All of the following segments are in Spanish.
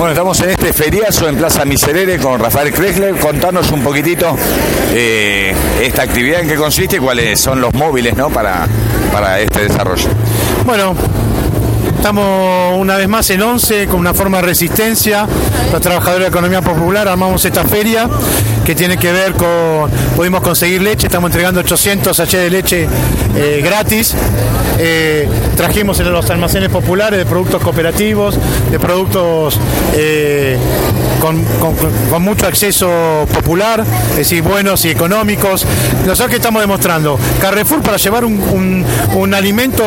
Bueno, estamos en este feriazo en Plaza Miserere con Rafael Krechler. Contanos un poquitito eh, esta actividad en qué consiste y cuáles son los móviles ¿no? para, para este desarrollo. Bueno, Estamos una vez más en 11 con una forma de resistencia. Los trabajadores de economía popular armamos esta feria que tiene que ver con, pudimos conseguir leche, estamos entregando 800 H de leche eh, gratis. Eh, trajimos en los almacenes populares de productos cooperativos, de productos eh, con, mucho acceso popular, es decir, buenos y económicos. Nosotros que estamos demostrando, Carrefour para llevar un, alimento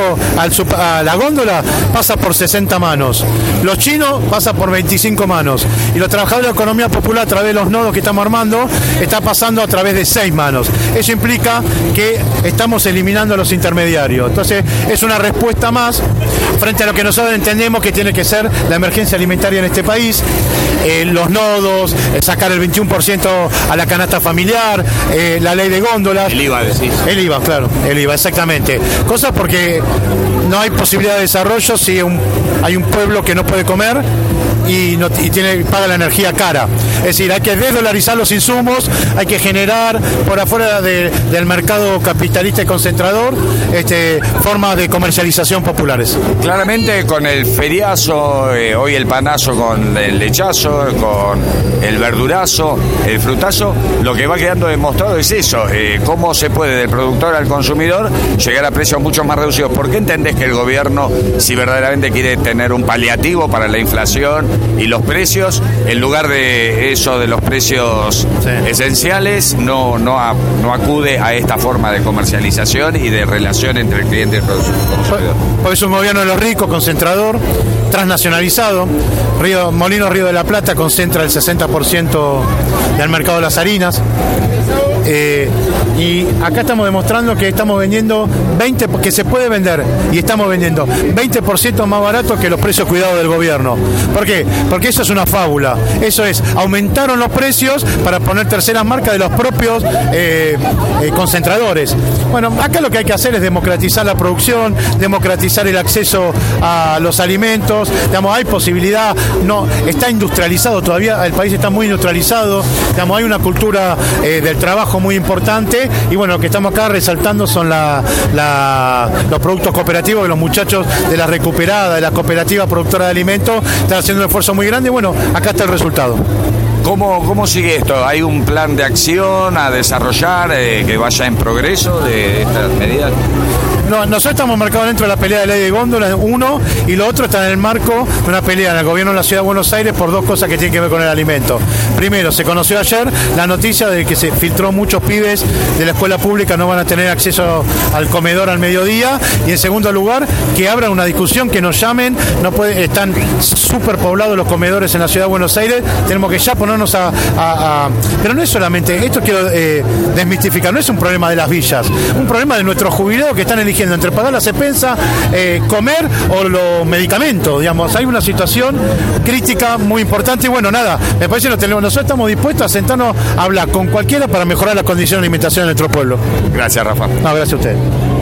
a la góndola por 60 manos. Los chinos pasa por 25 manos. Y los trabajadores de la economía popular a través de los nodos que estamos armando está pasando a través de 6 manos. Eso implica que estamos eliminando a los intermediarios. Entonces es una respuesta más frente a lo que nosotros entendemos que tiene que ser la emergencia alimentaria en este país. Eh, los nodos, eh, sacar el 21% a la canasta familiar, eh, la ley de góndolas. El IVA, decís. El IVA, claro, el IVA, exactamente. Cosas porque no hay posibilidad de desarrollo si hay un pueblo que no puede comer y, no, paga la energía cara. Es decir, hay que desdolarizar los insumos, hay que generar por afuera del mercado capitalista y concentrador este, formas de comercialización populares. Claramente con el feriazo, eh, hoy el panazo con el lechazo, con el verdurazo, el frutazo, lo que va quedando demostrado es eso, eh, cómo se puede del productor al consumidor llegar a precios mucho más reducidos. ¿Por qué entendés que el gobierno, si verdaderamente quiere tener un paliativo para la inflación y los precios, en lugar de eso de los precios esenciales, no, no, no acude a esta forma de comercialización y de relación entre el cliente y el consumidor? Porque es un gobierno de los ricos, concentrador, transnacionalizado. Río, Molino Río de la Plata concentra el 60% del mercado de las harinas. Eh, y acá estamos demostrando que estamos vendiendo 20, que se puede vender y estamos vendiendo 20% más barato que los precios cuidados del gobierno. ¿Por qué? Porque eso es una fábula. Eso es, aumentaron los precios para poner terceras marcas de los propios eh, eh, concentradores. Bueno, acá lo que hay que hacer es democratizar la producción, democratizar el acceso a los alimentos. Digamos, hay posibilidad, no, está industrializado todavía, el país está muy industrializado, digamos, hay una cultura del trabajo muy importante y bueno, lo que estamos acá resaltando son los productos cooperativos que los muchachos de la recuperada, de la cooperativa productora de alimentos, están haciendo un esfuerzo muy grande y bueno, acá está el resultado. ¿Cómo, ¿Cómo sigue esto? ¿Hay un plan de acción a desarrollar eh, que vaya en progreso de estas medidas? Nosotros estamos marcados dentro de la pelea de ley de góndola, uno, y lo otro está en el marco de una pelea en el gobierno de la ciudad de Buenos Aires por dos cosas que tienen que ver con el alimento. Primero, se conoció ayer la noticia de que se filtró muchos pibes de la escuela pública no van a tener acceso al comedor al mediodía, y en segundo lugar, que abran una discusión, que nos llamen, no puede, están súper poblados los comedores en la ciudad de Buenos Aires, tenemos que ya ponernos a... pero no es solamente, esto quiero eh, desmistificar, no es un problema de las villas, un problema de nuestros jubilados que están eligiendo entre pagar la expensa, eh, comer o los medicamentos, digamos. Hay una situación crítica muy importante y bueno, nada, me parece que nosotros estamos dispuestos a sentarnos a hablar con cualquiera para mejorar las condiciones de alimentación de nuestro pueblo. Gracias, Rafa. No, gracias a usted.